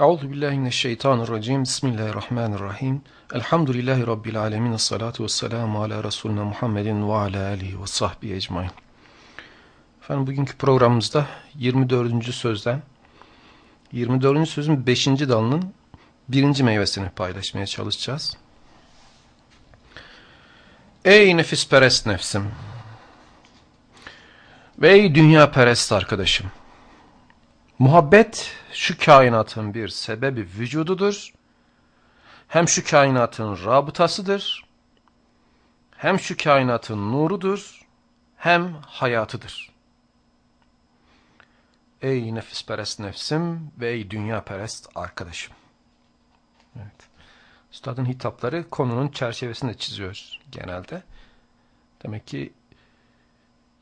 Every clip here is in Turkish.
Euzu billahi mineşşeytanirracim. Bismillahirrahmanirrahim. Elhamdülillahi rabbil alamin. Essalatu vesselamu ala resulina Muhammedin ve ala alihi ve sahbihi ecmaîn. Efendim bugünkü programımızda 24. sözden 24. sözün 5. dalının birinci meyvesini paylaşmaya çalışacağız. Ey nefis perest nefsim ve ey dünya perest arkadaşım. Muhabbet şu kainatın bir sebebi vücududur. Hem şu kainatın rabıtasıdır. Hem şu kainatın nurudur. Hem hayatıdır. Ey nefisperest nefsim ve ey dünya perest arkadaşım. Evet. Üstadın hitapları konunun çerçevesinde çiziyor genelde. Demek ki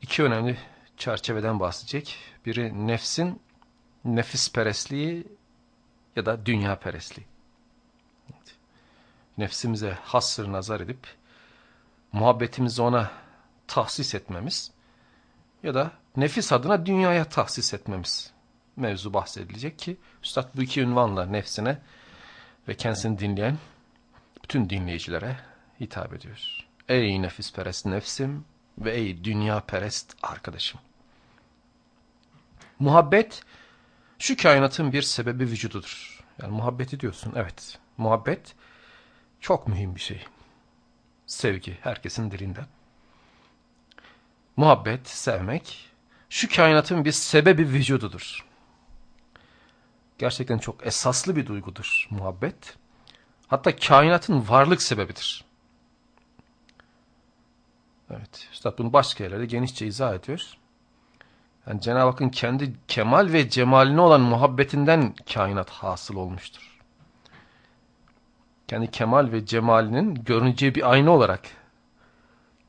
iki önemli çerçeveden bahsedecek. Biri nefsin nefis perestliği ya da dünya perestliği. Evet. Nefsimize hasır nazar edip muhabbetimizi ona tahsis etmemiz ya da nefis adına dünyaya tahsis etmemiz mevzu bahsedilecek ki Üstad bu iki ünvanla nefsine ve kendisini dinleyen bütün dinleyicilere hitap ediyor. Ey nefis perest nefsim ve ey dünya perest arkadaşım. Muhabbet şu kainatın bir sebebi vücududur. Yani muhabbeti diyorsun. Evet. Muhabbet çok mühim bir şey. Sevgi herkesin dilinde. Muhabbet, sevmek şu kainatın bir sebebi vücududur. Gerçekten çok esaslı bir duygudur muhabbet. Hatta kainatın varlık sebebidir. Evet, Üstad bunu başka yerlerde genişçe izah ediyor. Yani Cenab-ı Hakk'ın kendi kemal ve cemaline olan muhabbetinden kainat hasıl olmuştur. Kendi kemal ve cemalinin görüneceği bir ayna olarak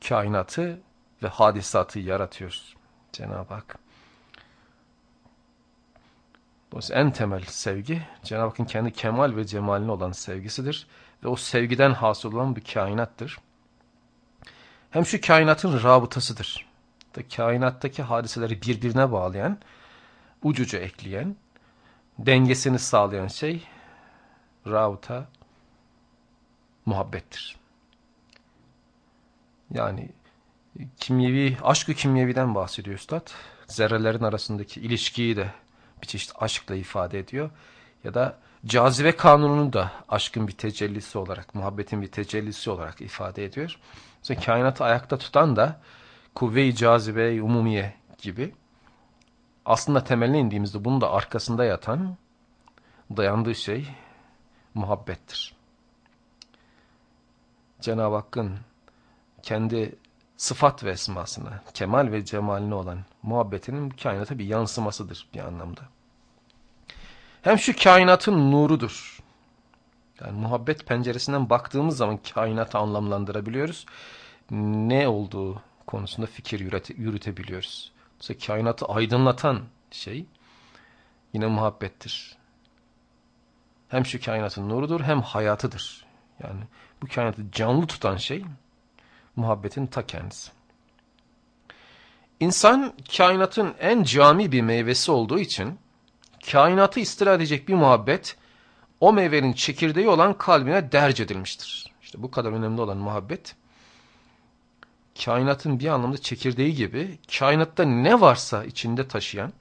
kainatı ve hadisatı yaratıyor Cenab-ı Hak. Dolayısıyla en temel sevgi Cenab-ı Hakk'ın kendi kemal ve cemaline olan sevgisidir. Ve o sevgiden hasıl olan bir kainattır. Hem şu kainatın rabıtasıdır da kainattaki hadiseleri birbirine bağlayan, ucuca ekleyen, dengesini sağlayan şey rabıta, muhabbettir. Yani kimyevi, aşkı kimyeviden bahsediyor Üstad. Zerrelerin arasındaki ilişkiyi de bir çeşit aşkla ifade ediyor. Ya da cazibe kanununu da aşkın bir tecellisi olarak, muhabbetin bir tecellisi olarak ifade ediyor. Mesela kainatı ayakta tutan da kuvve-i cazibe umumiye gibi aslında temeline indiğimizde bunun da arkasında yatan dayandığı şey muhabbettir. Cenab-ı Hakk'ın kendi sıfat ve esmasına, kemal ve cemaline olan muhabbetinin kainata bir yansımasıdır bir anlamda. Hem şu kainatın nurudur. Yani muhabbet penceresinden baktığımız zaman kainatı anlamlandırabiliyoruz. Ne olduğu konusunda fikir yürütebiliyoruz. Mesela kainatı aydınlatan şey yine muhabbettir. Hem şu kainatın nurudur hem hayatıdır. Yani bu kainatı canlı tutan şey muhabbetin ta kendisi. İnsan kainatın en cami bir meyvesi olduğu için kainatı istila edecek bir muhabbet o meyvenin çekirdeği olan kalbine derc edilmiştir. İşte bu kadar önemli olan muhabbet kainatın bir anlamda çekirdeği gibi kainatta ne varsa içinde taşıyan,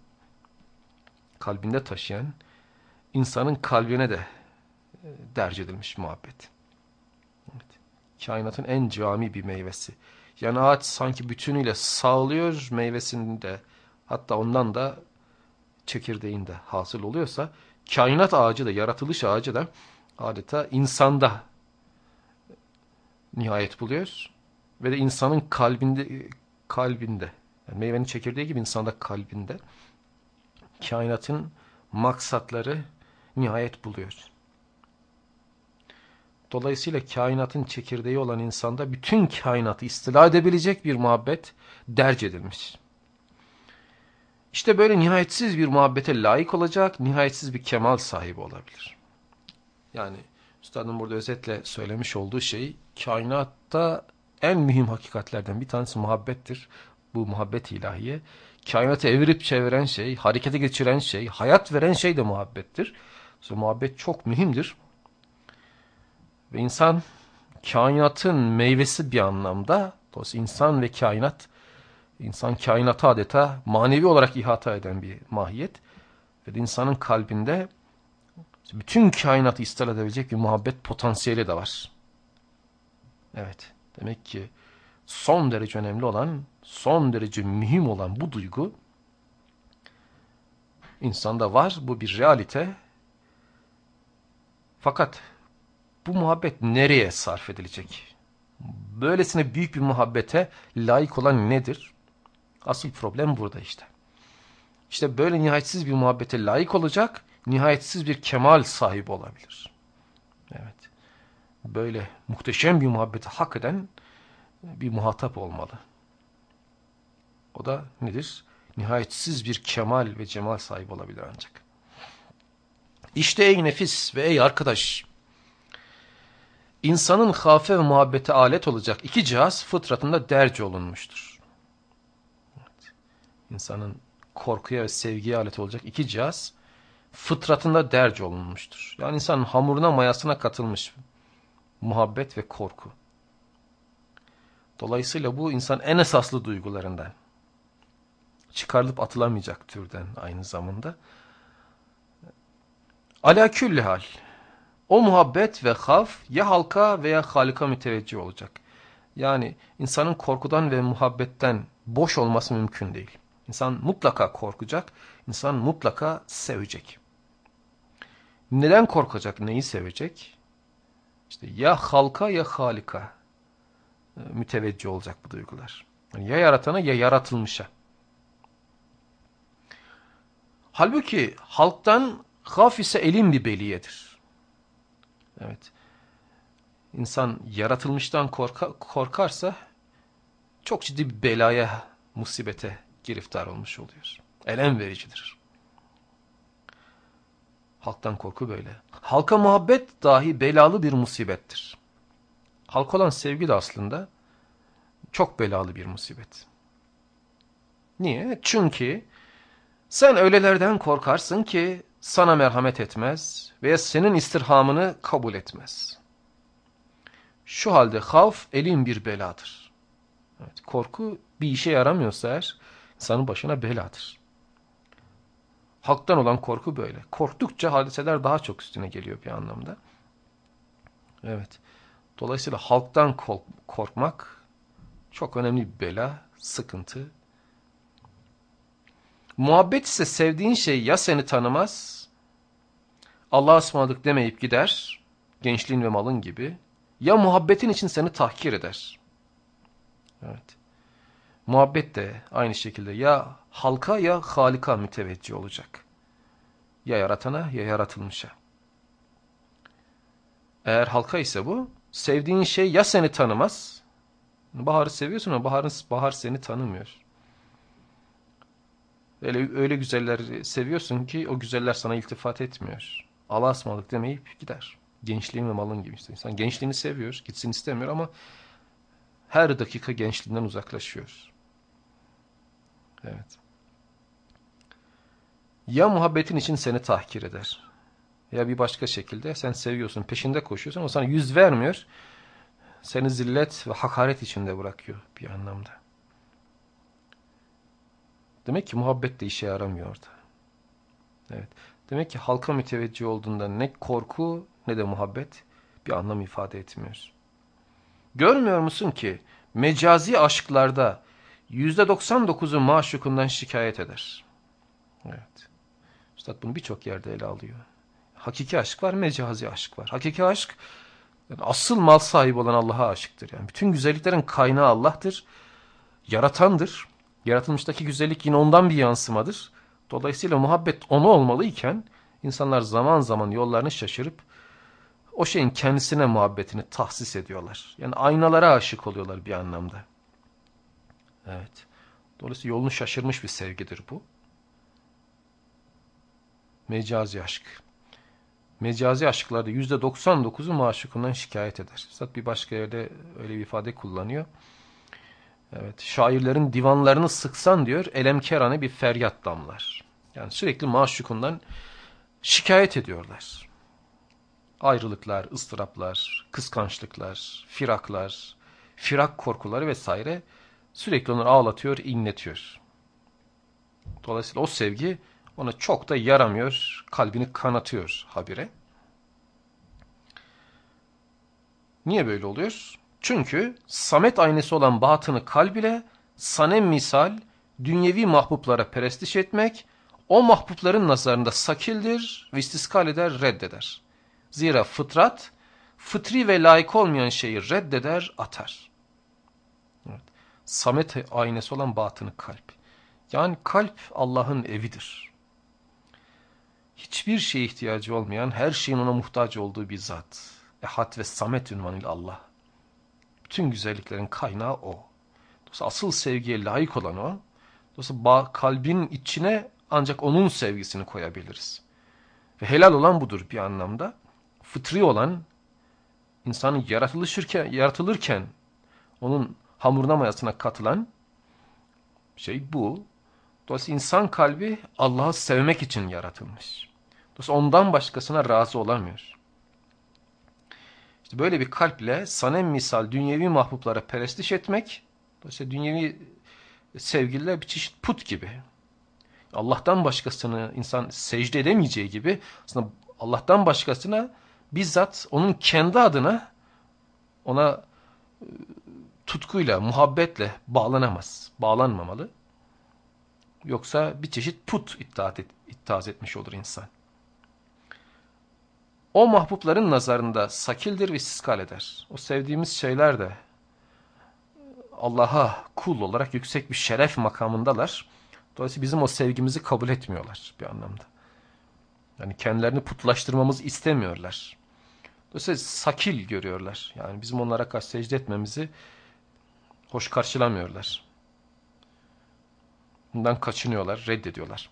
kalbinde taşıyan insanın kalbine de e, derc edilmiş muhabbet. Evet. Kainatın en cami bir meyvesi. Yani ağaç sanki bütünüyle sağlıyor meyvesini de hatta ondan da çekirdeğinde hasıl oluyorsa kainat ağacı da yaratılış ağacı da adeta insanda nihayet buluyor ve de insanın kalbinde kalbinde yani meyvenin çekirdeği gibi insanda kalbinde kainatın maksatları nihayet buluyor. Dolayısıyla kainatın çekirdeği olan insanda bütün kainatı istila edebilecek bir muhabbet derc edilmiş. İşte böyle nihayetsiz bir muhabbete layık olacak, nihayetsiz bir kemal sahibi olabilir. Yani Üstadın burada özetle söylemiş olduğu şey kainatta en mühim hakikatlerden bir tanesi muhabbettir. Bu muhabbet ilahiye. Kainatı evirip çeviren şey, harekete geçiren şey, hayat veren şey de muhabbettir. İşte muhabbet çok mühimdir. Ve insan kainatın meyvesi bir anlamda. Dolayısıyla insan ve kainat, insan kainatı adeta manevi olarak ihata eden bir mahiyet. Ve insanın kalbinde bütün kainatı istal edebilecek bir muhabbet potansiyeli de var. Evet, demek ki son derece önemli olan, son derece mühim olan bu duygu insanda var. Bu bir realite. Fakat bu muhabbet nereye sarf edilecek? Böylesine büyük bir muhabbete layık olan nedir? Asıl problem burada işte. İşte böyle nihayetsiz bir muhabbete layık olacak, nihayetsiz bir kemal sahibi olabilir. Böyle muhteşem bir muhabbeti hak eden bir muhatap olmalı. O da nedir? Nihayetsiz bir kemal ve cemal sahibi olabilir ancak. İşte ey nefis ve ey arkadaş, insanın hafe ve muhabbete alet olacak iki cihaz fıtratında derc olunmuştur. Evet. İnsanın korkuya ve sevgiye alet olacak iki cihaz fıtratında derc olunmuştur. Yani insanın hamuruna mayasına katılmış muhabbet ve korku. Dolayısıyla bu insan en esaslı duygularından. Çıkarılıp atılamayacak türden aynı zamanda. Ala külli hal. O muhabbet ve haf ya halka veya halika müteveccih olacak. Yani insanın korkudan ve muhabbetten boş olması mümkün değil. İnsan mutlaka korkacak, insan mutlaka sevecek. Neden korkacak, neyi sevecek? İşte ya halka ya halika e, müteveccih olacak bu duygular. Yani ya yaratana ya yaratılmışa. Halbuki halktan haf ise elin bir beliyedir. Evet. İnsan yaratılmıştan korka, korkarsa çok ciddi bir belaya, musibete giriftar olmuş oluyor. Elem vericidir. Halktan korku böyle. Halka muhabbet dahi belalı bir musibettir. Halk olan sevgi de aslında çok belalı bir musibet. Niye? Çünkü sen öylelerden korkarsın ki sana merhamet etmez veya senin istirhamını kabul etmez. Şu halde havf elin bir beladır. Evet, korku bir işe yaramıyorsa eğer insanın başına beladır. Halktan olan korku böyle. Korktukça hadiseler daha çok üstüne geliyor bir anlamda. Evet. Dolayısıyla halktan korkmak çok önemli bir bela, sıkıntı. Muhabbet ise sevdiğin şey ya seni tanımaz, Allah'a ısmarladık demeyip gider, gençliğin ve malın gibi, ya muhabbetin için seni tahkir eder. Evet. Muhabbet de aynı şekilde ya halka ya halika müteveccih olacak. Ya yaratana ya yaratılmışa. Eğer halka ise bu, sevdiğin şey ya seni tanımaz, baharı seviyorsun ama baharın, bahar seni tanımıyor. Öyle, öyle güzeller seviyorsun ki o güzeller sana iltifat etmiyor. Allah'a ısmarladık demeyip gider. Gençliğin ve malın gibi işte. İnsan gençliğini seviyor, gitsin istemiyor ama her dakika gençliğinden uzaklaşıyor. Evet. Ya muhabbetin için seni tahkir eder. Ya bir başka şekilde sen seviyorsun, peşinde koşuyorsun, o sana yüz vermiyor. Seni zillet ve hakaret içinde bırakıyor bir anlamda. Demek ki muhabbet de işe yaramıyor orada. Evet. Demek ki halka müteveccih olduğunda ne korku ne de muhabbet bir anlam ifade etmiyor. Görmüyor musun ki mecazi aşklarda %99'u maşukundan şikayet eder. Evet. Üstad bunu birçok yerde ele alıyor. Hakiki aşk var, mecazi aşk var. Hakiki aşk yani asıl mal sahibi olan Allah'a aşıktır. Yani bütün güzelliklerin kaynağı Allah'tır. Yaratandır. Yaratılmıştaki güzellik yine ondan bir yansımadır. Dolayısıyla muhabbet onu olmalıyken insanlar zaman zaman yollarını şaşırıp o şeyin kendisine muhabbetini tahsis ediyorlar. Yani aynalara aşık oluyorlar bir anlamda. Evet. Dolayısıyla yolunu şaşırmış bir sevgidir bu. Mecazi aşk. Mecazi aşklarda %99'u maşukundan şikayet eder. Zat bir başka yerde öyle bir ifade kullanıyor. Evet, şairlerin divanlarını sıksan diyor, elemkerane bir feryat damlar. Yani sürekli maşukundan şikayet ediyorlar. Ayrılıklar, ıstıraplar, kıskançlıklar, firaklar, firak korkuları vesaire sürekli onları ağlatıyor, inletiyor. Dolayısıyla o sevgi ona çok da yaramıyor, kalbini kanatıyor habire. Niye böyle oluyor? Çünkü Samet aynesi olan batını kalb ile sanem misal dünyevi mahbuplara perestiş etmek, o mahbupların nazarında sakildir ve eder, reddeder. Zira fıtrat, fıtri ve layık olmayan şeyi reddeder, atar. Samet aynesi olan batını kalp. Yani kalp Allah'ın evidir. Hiçbir şeye ihtiyacı olmayan, her şeyin ona muhtaç olduğu bir zat. Ehad ve Samet ünvanıyla Allah. Bütün güzelliklerin kaynağı o. Dolayısıyla asıl sevgiye layık olan o. Dolayısıyla kalbin içine ancak onun sevgisini koyabiliriz. Ve helal olan budur bir anlamda. Fıtri olan, insanın yaratılırken, yaratılırken onun hamuruna mayasına katılan şey bu. Dolayısıyla insan kalbi Allah'ı sevmek için yaratılmış. Dolayısıyla ondan başkasına razı olamıyor. İşte böyle bir kalple sanem misal dünyevi mahbuplara perestiş etmek, dolayısıyla dünyevi sevgililer bir çeşit put gibi. Allah'tan başkasını insan secde edemeyeceği gibi aslında Allah'tan başkasına bizzat onun kendi adına ona tutkuyla, muhabbetle bağlanamaz, bağlanmamalı. Yoksa bir çeşit put iddia et, iddiaz etmiş olur insan. O mahbupların nazarında sakildir ve siskal eder. O sevdiğimiz şeyler de Allah'a kul olarak yüksek bir şeref makamındalar. Dolayısıyla bizim o sevgimizi kabul etmiyorlar bir anlamda. Yani kendilerini putlaştırmamızı istemiyorlar. Dolayısıyla sakil görüyorlar. Yani bizim onlara karşı secde etmemizi hoş karşılamıyorlar. Bundan kaçınıyorlar, reddediyorlar.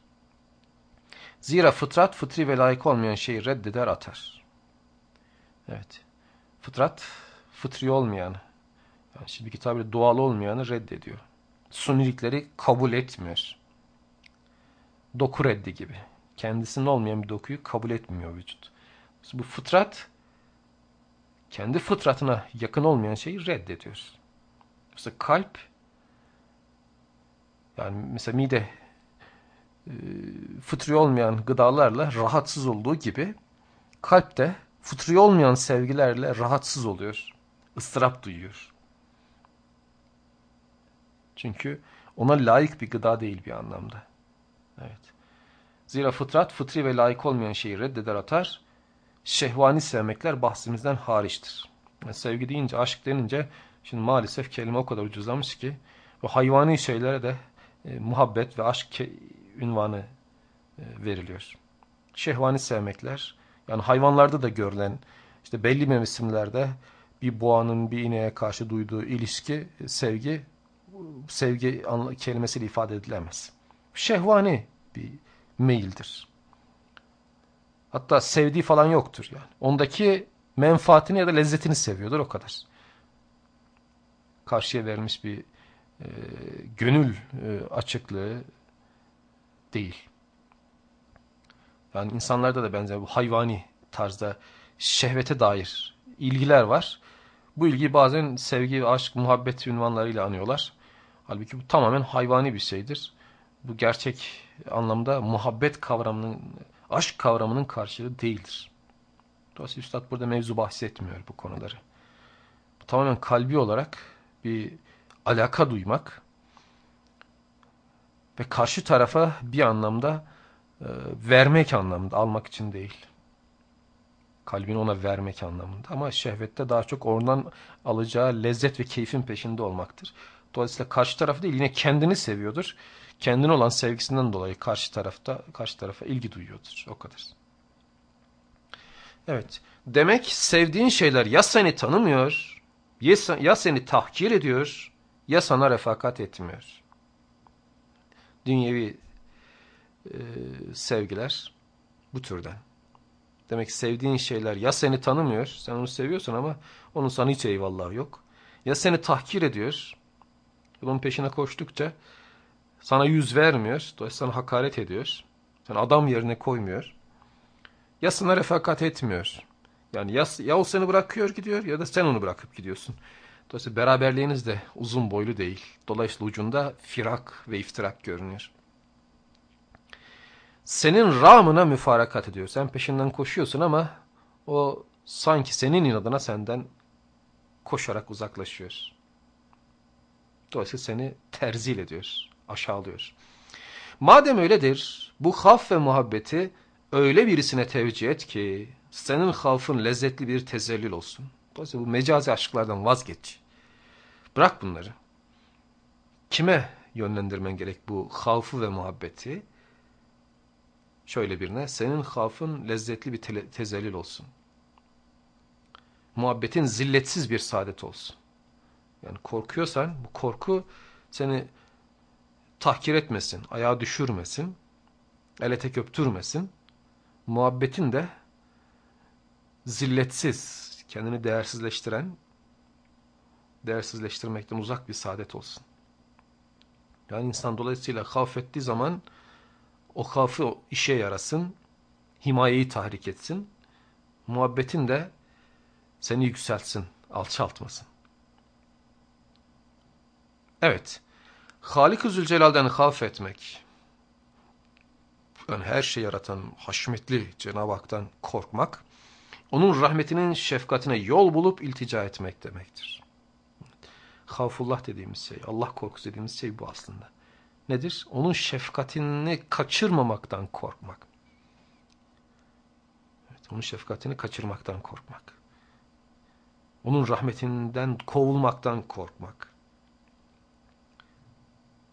Zira fıtrat fıtri ve layık olmayan şeyi reddeder atar. Evet. Fıtrat fıtri olmayanı, yani şimdi tabirle doğal olmayanı reddediyor. Sunilikleri kabul etmiyor. Doku reddi gibi. Kendisinin olmayan bir dokuyu kabul etmiyor vücut. Bu fıtrat kendi fıtratına yakın olmayan şeyi reddediyor. Mesela kalp yani mesela mide e, fıtri olmayan gıdalarla rahatsız olduğu gibi kalp de fıtri olmayan sevgilerle rahatsız oluyor. ıstırap duyuyor. Çünkü ona layık bir gıda değil bir anlamda. Evet. Zira fıtrat fıtri ve layık olmayan şeyi reddeder atar. Şehvani sevmekler bahsimizden hariçtir. Yani sevgi deyince, aşk denince şimdi maalesef kelime o kadar ucuzlamış ki o hayvani şeylere de e, muhabbet ve aşk ünvanı e, veriliyor. Şehvani sevmekler yani hayvanlarda da görülen işte belli mevsimlerde bir boğanın bir ineğe karşı duyduğu ilişki, sevgi sevgi kelimesiyle ifade edilemez. Şehvani bir meyildir. Hatta sevdiği falan yoktur yani. Ondaki menfaatini ya da lezzetini seviyordur o kadar. Karşıya verilmiş bir e, gönül e, açıklığı değil. Yani insanlarda da benzer bu hayvani tarzda şehvete dair ilgiler var. Bu ilgiyi bazen sevgi, aşk, muhabbet ünvanlarıyla anıyorlar. Halbuki bu tamamen hayvani bir şeydir. Bu gerçek anlamda muhabbet kavramının, aşk kavramının karşılığı değildir. Dolayısıyla Üstad burada mevzu bahsetmiyor bu konuları. Bu tamamen kalbi olarak bir alaka duymak ve karşı tarafa bir anlamda e, vermek anlamında, almak için değil. Kalbini ona vermek anlamında. Ama şehvette daha çok oradan alacağı lezzet ve keyfin peşinde olmaktır. Dolayısıyla karşı tarafı değil yine kendini seviyordur. Kendine olan sevgisinden dolayı karşı tarafta karşı tarafa ilgi duyuyordur. O kadar. Evet. Demek sevdiğin şeyler ya seni tanımıyor, ya seni tahkir ediyor, ya sana refakat etmiyor. Dünyevi e, sevgiler bu türden. Demek ki sevdiğin şeyler ya seni tanımıyor, sen onu seviyorsun ama onun sana hiç eyvallah yok. Ya seni tahkir ediyor, bunun peşine koştukça sana yüz vermiyor, dolayısıyla sana hakaret ediyor. Sen adam yerine koymuyor. ya sana refakat etmiyor. Yani ya, ya o seni bırakıyor gidiyor ya da sen onu bırakıp gidiyorsun. Dolayısıyla beraberliğiniz de uzun boylu değil. Dolayısıyla ucunda firak ve iftirak görünüyor. Senin ramına müfarakat ediyor. Sen peşinden koşuyorsun ama o sanki senin inadına senden koşarak uzaklaşıyor. Dolayısıyla seni terzil ediyor, aşağılıyor. Madem öyledir, bu haf ve muhabbeti öyle birisine tevcih et ki senin havfın lezzetli bir tezellül olsun. Dolayısıyla bu mecazi aşklardan vazgeç. Bırak bunları. Kime yönlendirmen gerek bu havfı ve muhabbeti? Şöyle birine, senin havfın lezzetli bir te olsun. Muhabbetin zilletsiz bir saadet olsun. Yani korkuyorsan bu korku seni tahkir etmesin, ayağa düşürmesin, ele tek öptürmesin. Muhabbetin de zilletsiz, kendini değersizleştiren, değersizleştirmekten uzak bir saadet olsun. Yani insan dolayısıyla havf ettiği zaman o havfı işe yarasın, himayeyi tahrik etsin, muhabbetin de seni yükseltsin, alçaltmasın. Evet, Halik-i Zülcelal'den havf etmek, yani her şey yaratan haşmetli Cenab-ı Hak'tan korkmak, onun rahmetinin şefkatine yol bulup iltica etmek demektir. Havfullah dediğimiz şey, Allah korkusu dediğimiz şey bu aslında. Nedir? Onun şefkatini kaçırmamaktan korkmak. Evet, onun şefkatini kaçırmaktan korkmak. Onun rahmetinden kovulmaktan korkmak.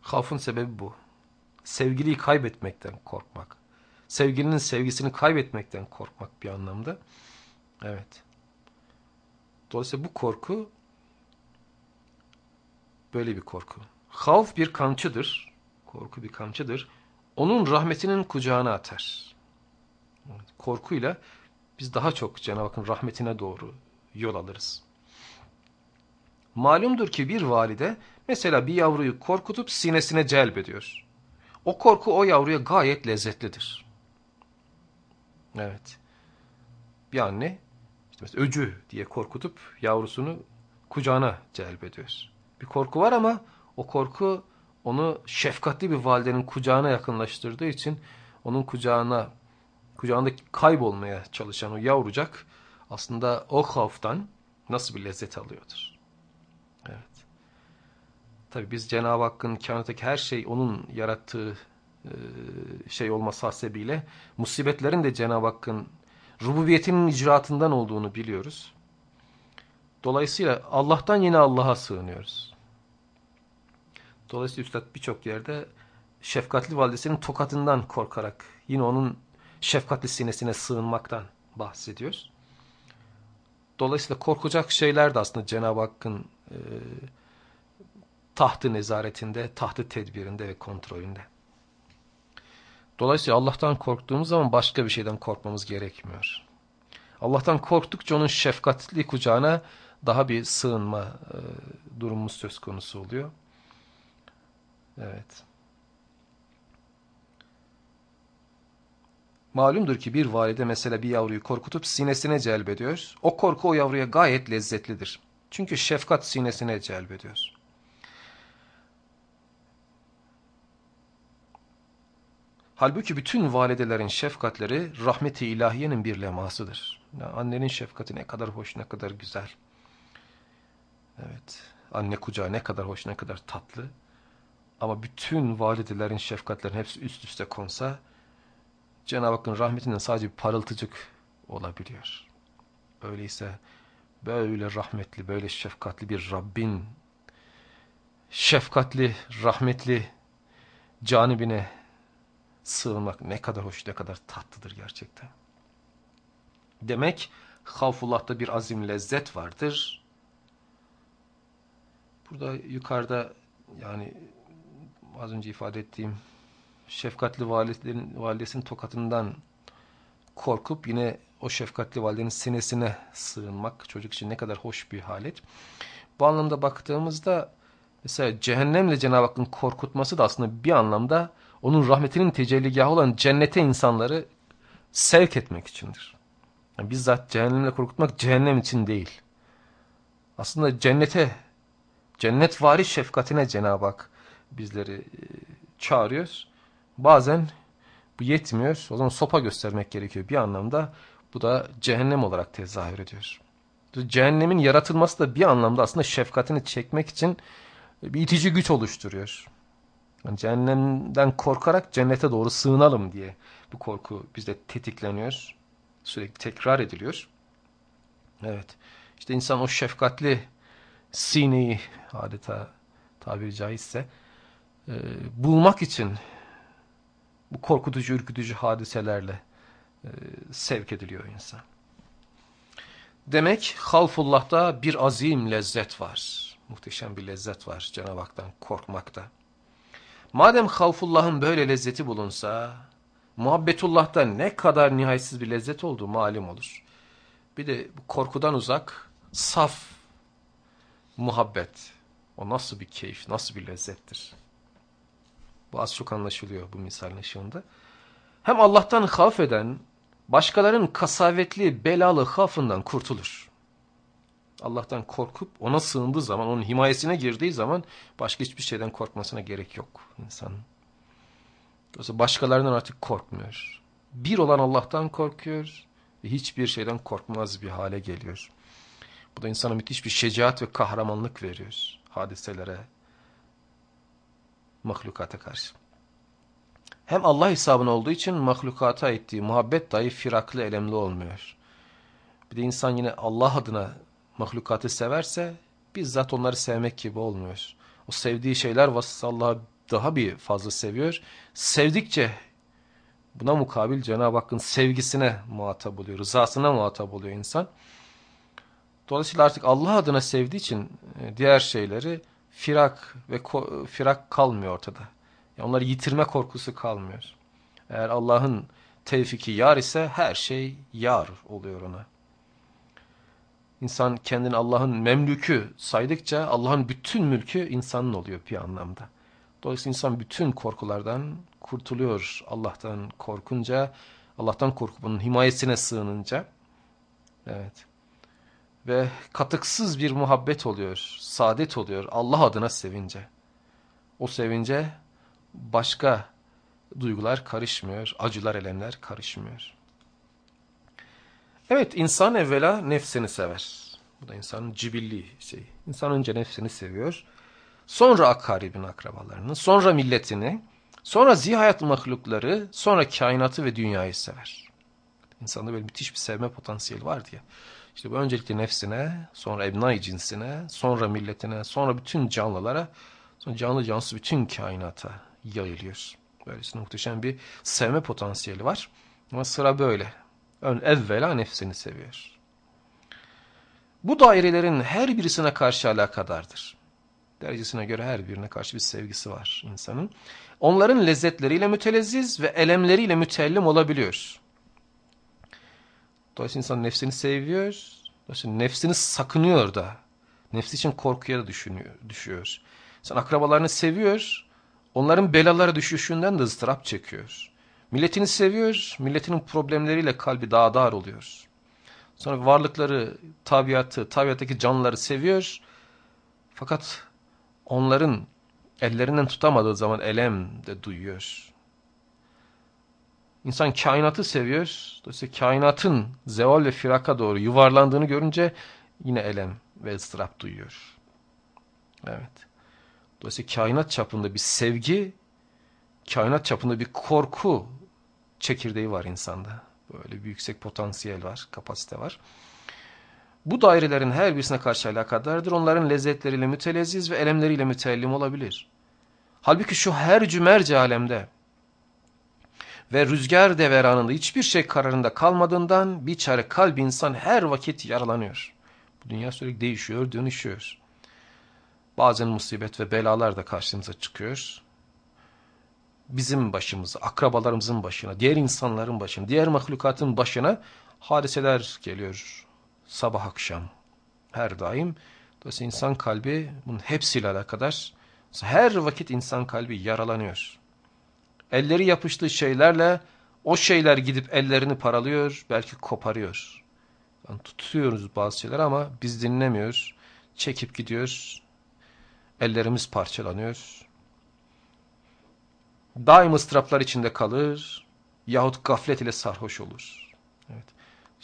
Havfın sebebi bu. Sevgiliyi kaybetmekten korkmak. Sevgilinin sevgisini kaybetmekten korkmak bir anlamda. Evet. Dolayısıyla bu korku böyle bir korku. Havf bir kamçıdır. Korku bir kamçıdır. Onun rahmetinin kucağına atar. Korkuyla biz daha çok Cenab-ı Hakk'ın rahmetine doğru yol alırız. Malumdur ki bir valide mesela bir yavruyu korkutup sinesine celbediyor. O korku o yavruya gayet lezzetlidir. Evet. Bir anne öcü diye korkutup yavrusunu kucağına celbediyor. Bir korku var ama o korku onu şefkatli bir validenin kucağına yakınlaştırdığı için onun kucağına kucağında kaybolmaya çalışan o yavrucak aslında o havftan nasıl bir lezzet alıyordur. Evet. Tabi biz Cenab-ı Hakk'ın kainattaki her şey onun yarattığı şey olması hasebiyle musibetlerin de Cenab-ı Hakk'ın rububiyetinin icraatından olduğunu biliyoruz. Dolayısıyla Allah'tan yine Allah'a sığınıyoruz. Dolayısıyla Üstad birçok yerde şefkatli validesinin tokatından korkarak yine onun şefkatli sinesine sığınmaktan bahsediyoruz. Dolayısıyla korkacak şeyler de aslında Cenab-ı Hakk'ın e, tahtı nezaretinde, tahtı tedbirinde ve kontrolünde. Dolayısıyla Allah'tan korktuğumuz zaman başka bir şeyden korkmamız gerekmiyor. Allah'tan korktukça onun şefkatli kucağına daha bir sığınma e, durumumuz söz konusu oluyor. Evet. Malumdur ki bir valide mesela bir yavruyu korkutup sinesine celbediyor. O korku o yavruya gayet lezzetlidir. Çünkü şefkat sinesine celbediyor. Halbuki bütün validelerin şefkatleri rahmeti ilahiyenin bir lemasıdır. Yani annenin şefkati ne kadar hoş, ne kadar güzel. Evet, anne kucağı ne kadar hoş, ne kadar tatlı. Ama bütün validelerin şefkatlerin hepsi üst üste konsa, Cenab-ı Hakk'ın rahmetinden sadece bir parıltıcık olabiliyor. Öyleyse böyle rahmetli, böyle şefkatli bir Rabbin, şefkatli, rahmetli canibine sığınmak ne kadar hoş, ne kadar tatlıdır gerçekten. Demek havfullah'ta bir azim lezzet vardır. Burada yukarıda yani az önce ifade ettiğim şefkatli validenin, validesinin tokatından korkup yine o şefkatli validenin sinesine sığınmak çocuk için ne kadar hoş bir halet. Bu anlamda baktığımızda mesela cehennemle Cenab-ı Hakk'ın korkutması da aslında bir anlamda onun rahmetinin tecelligahı olan cennete insanları sevk etmek içindir. Yani bizzat cehennemle korkutmak cehennem için değil. Aslında cennete, cennet vari şefkatine Cenab-ı Hak bizleri e, çağırıyor. Bazen bu yetmiyor. O zaman sopa göstermek gerekiyor bir anlamda. Bu da cehennem olarak tezahür ediyor. Cehennemin yaratılması da bir anlamda aslında şefkatini çekmek için bir itici güç oluşturuyor. Cehennemden korkarak cennete doğru sığınalım diye bu korku bizde tetikleniyor. Sürekli tekrar ediliyor. Evet. İşte insan o şefkatli sineyi adeta tabiri caizse e, bulmak için bu korkutucu, ürkütücü hadiselerle e, sevk ediliyor insan. Demek Havfullah'ta bir azim lezzet var. Muhteşem bir lezzet var Cenab-ı Hak'tan korkmakta. Madem Havfullah'ın böyle lezzeti bulunsa, muhabbetullah'ta ne kadar nihayetsiz bir lezzet olduğu malum olur. Bir de korkudan uzak, saf muhabbet. O nasıl bir keyif, nasıl bir lezzettir. Bu az çok anlaşılıyor bu misalin ışığında. Hem Allah'tan haf eden, başkalarının kasavetli, belalı hafından kurtulur. Allah'tan korkup ona sığındığı zaman, onun himayesine girdiği zaman başka hiçbir şeyden korkmasına gerek yok insanın. Dolayısıyla başkalarından artık korkmuyor. Bir olan Allah'tan korkuyor ve hiçbir şeyden korkmaz bir hale geliyor. Bu da insana müthiş bir şecaat ve kahramanlık veriyor hadiselere, mahlukata karşı. Hem Allah hesabına olduğu için mahlukata ettiği muhabbet dahi firaklı, elemli olmuyor. Bir de insan yine Allah adına mahlukatı severse bizzat onları sevmek gibi olmuyor. O sevdiği şeyler Allah'ı daha bir fazla seviyor. Sevdikçe buna mukabil Cenab-ı Hakk'ın sevgisine muhatap oluyor, rızasına muhatap oluyor insan. Dolayısıyla artık Allah adına sevdiği için e, diğer şeyleri firak ve firak kalmıyor ortada. Yani onları yitirme korkusu kalmıyor. Eğer Allah'ın tevfiki yar ise her şey yar oluyor ona. İnsan kendini Allah'ın memlükü saydıkça Allah'ın bütün mülkü insanın oluyor bir anlamda. Dolayısıyla insan bütün korkulardan kurtuluyor Allah'tan korkunca, Allah'tan korkup onun himayesine sığınınca. Evet. Ve katıksız bir muhabbet oluyor, saadet oluyor Allah adına sevince. O sevince başka duygular karışmıyor, acılar, elemler karışmıyor. Evet insan evvela nefsini sever. Bu da insanın cibilli şey. İnsan önce nefsini seviyor. Sonra akaribin akrabalarını, sonra milletini, sonra zihayat mahlukları, sonra kainatı ve dünyayı sever. İnsanda böyle müthiş bir sevme potansiyeli var diye. İşte bu öncelikle nefsine, sonra ebnai cinsine, sonra milletine, sonra bütün canlılara, sonra canlı cansız bütün kainata yayılıyor. Böylesine muhteşem bir sevme potansiyeli var. Ama sıra böyle. Ön evvela nefsini seviyor. Bu dairelerin her birisine karşı alakadardır. Derecesine göre her birine karşı bir sevgisi var insanın. Onların lezzetleriyle mütelezziz ve elemleriyle mütellim olabiliyor. Dolayısıyla insan nefsini seviyor, dolayısıyla nefsini sakınıyor da. Nefsi için korkuya da düşünüyor, düşüyor. İnsan akrabalarını seviyor, onların belalara düşüşünden de ıstırap çekiyor. Milletini seviyor, milletinin problemleriyle kalbi dağdar oluyor. Sonra varlıkları, tabiatı, tabiattaki canlıları seviyor. Fakat onların ellerinden tutamadığı zaman elem de duyuyor. İnsan kainatı seviyor. Dolayısıyla kainatın zeval ve firaka doğru yuvarlandığını görünce yine elem ve ıstırap duyuyor. Evet. Dolayısıyla kainat çapında bir sevgi, kainat çapında bir korku çekirdeği var insanda. Böyle bir yüksek potansiyel var, kapasite var. Bu dairelerin her birisine karşı alakadardır. Onların lezzetleriyle mütelezziz ve elemleriyle mütellim olabilir. Halbuki şu her cümerce alemde ve rüzgar deveranında hiçbir şey kararında kalmadığından bir çare kalp insan her vakit yaralanıyor. Bu dünya sürekli değişiyor, dönüşüyor. Bazen musibet ve belalar da karşımıza çıkıyor bizim başımıza, akrabalarımızın başına, diğer insanların başına, diğer mahlukatın başına hadiseler geliyor sabah akşam her daim. Dolayısıyla insan kalbi bunun hepsiyle alakadar. Her vakit insan kalbi yaralanıyor. Elleri yapıştığı şeylerle O şeyler gidip ellerini paralıyor, belki koparıyor. Yani tutuyoruz bazı şeyler ama biz dinlemiyoruz. Çekip gidiyor. Ellerimiz parçalanıyor. Daim ıstıraplar içinde kalır. Yahut gaflet ile sarhoş olur. Evet.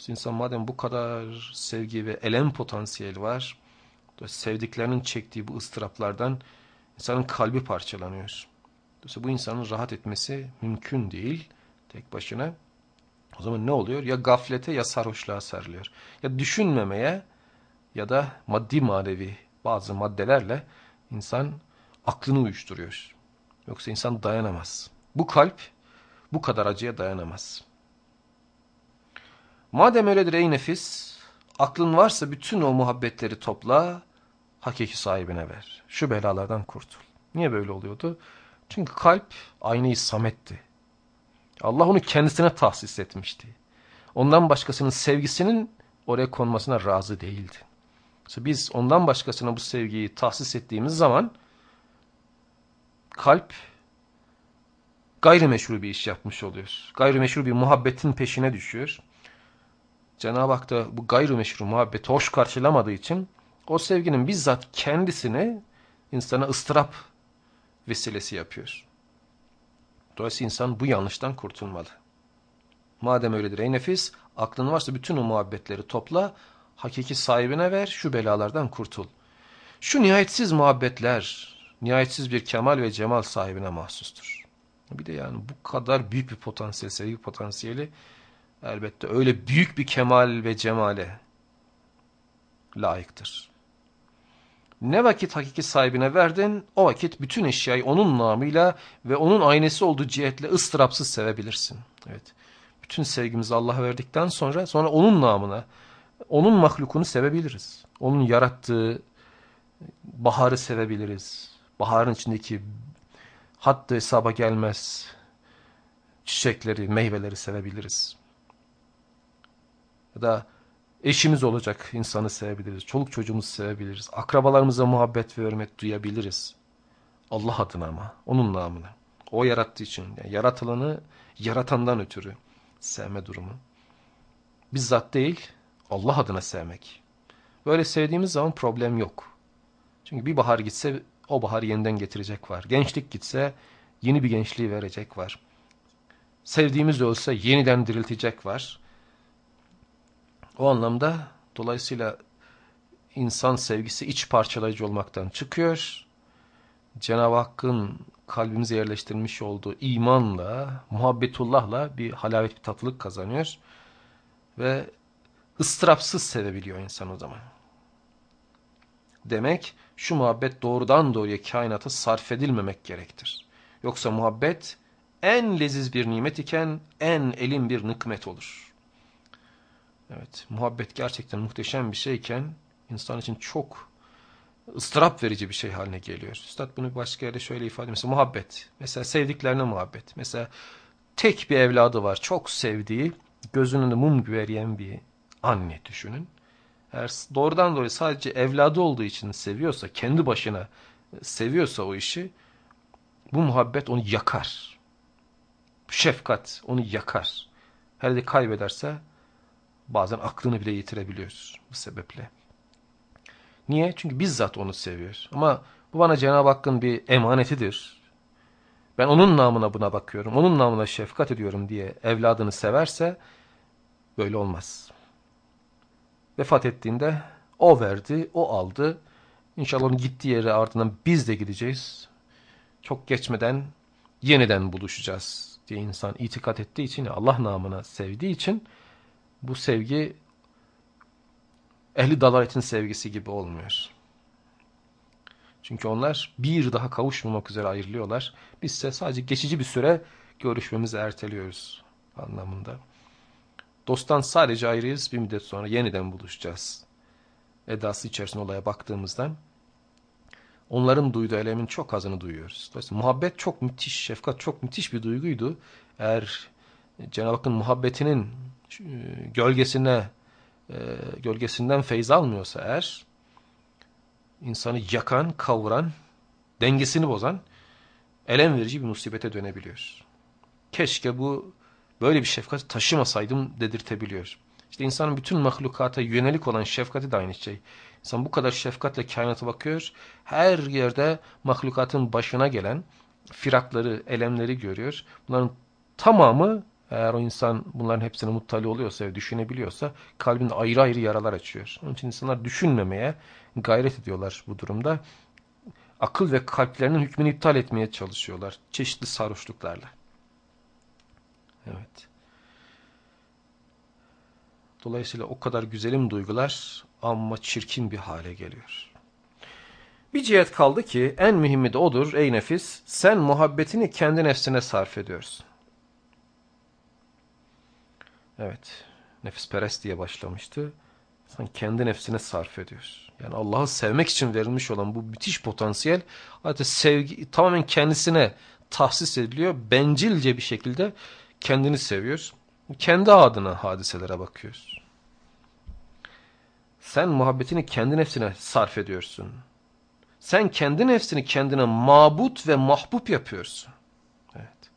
İnsan madem bu kadar sevgi ve elem potansiyeli var. Sevdiklerinin çektiği bu ıstıraplardan insanın kalbi parçalanıyor. Dolayısıyla bu insanın rahat etmesi mümkün değil tek başına. O zaman ne oluyor? Ya gaflete ya sarhoşluğa sarılıyor. Ya düşünmemeye ya da maddi manevi bazı maddelerle insan aklını uyuşturuyor. Yoksa insan dayanamaz. Bu kalp bu kadar acıya dayanamaz. Madem öyledir ey nefis, aklın varsa bütün o muhabbetleri topla, hakiki sahibine ver. Şu belalardan kurtul. Niye böyle oluyordu? Çünkü kalp aynı sametti. Allah onu kendisine tahsis etmişti. Ondan başkasının sevgisinin oraya konmasına razı değildi. Biz ondan başkasına bu sevgiyi tahsis ettiğimiz zaman kalp gayrimeşru bir iş yapmış oluyor. Gayrimeşru bir muhabbetin peşine düşüyor. Cenab-ı Hak da bu gayrimeşru muhabbeti hoş karşılamadığı için o sevginin bizzat kendisini insana ıstırap vesilesi yapıyor. Dolayısıyla insan bu yanlıştan kurtulmalı. Madem öyledir ey nefis, aklın varsa bütün o muhabbetleri topla, hakiki sahibine ver, şu belalardan kurtul. Şu nihayetsiz muhabbetler, nihayetsiz bir kemal ve cemal sahibine mahsustur. Bir de yani bu kadar büyük bir potansiyel, sevgi potansiyeli elbette öyle büyük bir kemal ve cemale layıktır. Ne vakit hakiki sahibine verdin, o vakit bütün eşyayı onun namıyla ve onun aynesi olduğu cihetle ıstırapsız sevebilirsin. Evet. Bütün sevgimizi Allah'a verdikten sonra, sonra onun namına, onun mahlukunu sevebiliriz. Onun yarattığı baharı sevebiliriz. Baharın içindeki hatta hesaba gelmez çiçekleri, meyveleri sevebiliriz. Ya da Eşimiz olacak insanı sevebiliriz. Çoluk çocuğumuzu sevebiliriz. Akrabalarımıza muhabbet ve hürmet duyabiliriz. Allah adına ama. Onun namına. O yarattığı için. Yani yaratılanı yaratandan ötürü sevme durumu. Bizzat değil Allah adına sevmek. Böyle sevdiğimiz zaman problem yok. Çünkü bir bahar gitse o baharı yeniden getirecek var. Gençlik gitse yeni bir gençliği verecek var. Sevdiğimiz ölse yeniden diriltecek var. O anlamda dolayısıyla insan sevgisi iç parçalayıcı olmaktan çıkıyor. Cenab-ı Hakk'ın kalbimize yerleştirmiş olduğu imanla, muhabbetullahla bir halavet, bir tatlılık kazanıyor. Ve ıstırapsız sevebiliyor insan o zaman. Demek şu muhabbet doğrudan doğruya kainata sarf edilmemek gerektir. Yoksa muhabbet en leziz bir nimet iken en elin bir nıkmet olur. Evet, muhabbet gerçekten muhteşem bir şeyken insan için çok ıstırap verici bir şey haline geliyor. Üstad bunu başka yerde şöyle ifade. Mesela muhabbet. Mesela sevdiklerine muhabbet. Mesela tek bir evladı var. Çok sevdiği, gözünün mum gibi eriyen bir anne düşünün. Eğer doğrudan dolayı sadece evladı olduğu için seviyorsa, kendi başına seviyorsa o işi, bu muhabbet onu yakar. Şefkat onu yakar. Hele de kaybederse Bazen aklını bile yitirebiliyoruz bu sebeple. Niye? Çünkü bizzat onu seviyoruz. Ama bu bana Cenab-ı Hakk'ın bir emanetidir. Ben onun namına buna bakıyorum, onun namına şefkat ediyorum diye evladını severse böyle olmaz. Vefat ettiğinde o verdi, o aldı. İnşallah onun gittiği yere ardından biz de gideceğiz. Çok geçmeden yeniden buluşacağız diye insan itikat ettiği için, Allah namına sevdiği için bu sevgi ehli dalaletin sevgisi gibi olmuyor. Çünkü onlar bir daha kavuşmamak üzere ayrılıyorlar. Biz ise sadece geçici bir süre görüşmemizi erteliyoruz anlamında. Dosttan sadece ayrıyız bir müddet sonra yeniden buluşacağız. Edası içerisinde olaya baktığımızda onların duyduğu elemin çok azını duyuyoruz. Dolayısıyla muhabbet çok müthiş, şefkat çok müthiş bir duyguydu. Eğer Cenab-ı Hakk'ın muhabbetinin e, gölgesine e, gölgesinden feyz almıyorsa eğer insanı yakan, kavuran, dengesini bozan elem verici bir musibete dönebiliyor. Keşke bu böyle bir şefkati taşımasaydım dedirtebiliyor. İşte insanın bütün mahlukata yönelik olan şefkati de aynı şey. İnsan bu kadar şefkatle kainata bakıyor. Her yerde mahlukatın başına gelen firakları, elemleri görüyor. Bunların tamamı eğer o insan bunların hepsine muttali oluyorsa ve düşünebiliyorsa kalbinde ayrı ayrı yaralar açıyor. Onun için insanlar düşünmemeye gayret ediyorlar bu durumda. Akıl ve kalplerinin hükmünü iptal etmeye çalışıyorlar. Çeşitli sarhoşluklarla. Evet. Dolayısıyla o kadar güzelim duygular ama çirkin bir hale geliyor. Bir cihet kaldı ki en mühimi de odur ey nefis sen muhabbetini kendi nefsine sarf ediyorsun. Evet nefis perest diye başlamıştı. Sen kendi nefsine sarf ediyorsun. Yani Allah'ı sevmek için verilmiş olan bu müthiş potansiyel hatta sevgi tamamen kendisine tahsis ediliyor. Bencilce bir şekilde kendini seviyor. Kendi adına hadiselere bakıyoruz. Sen muhabbetini kendi nefsine sarf ediyorsun. Sen kendi nefsini kendine mabut ve mahbub yapıyorsun. Evet.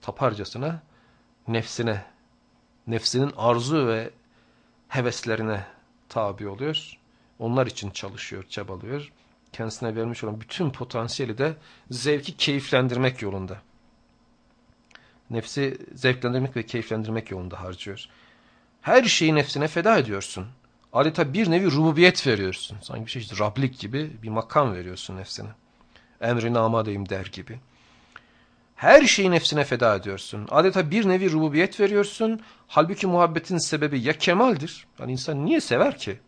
Taparcasına nefsine, nefsinin arzu ve heveslerine tabi oluyor. Onlar için çalışıyor, çabalıyor. Kendisine vermiş olan bütün potansiyeli de zevki keyiflendirmek yolunda. Nefsi zevklendirmek ve keyiflendirmek yolunda harcıyor. Her şeyi nefsine feda ediyorsun adeta bir nevi rububiyet veriyorsun. Sanki bir şey işte Rablik gibi bir makam veriyorsun nefsine. Emrine amadeyim der gibi. Her şeyi nefsine feda ediyorsun. Adeta bir nevi rububiyet veriyorsun. Halbuki muhabbetin sebebi ya kemaldir. Yani insan niye sever ki?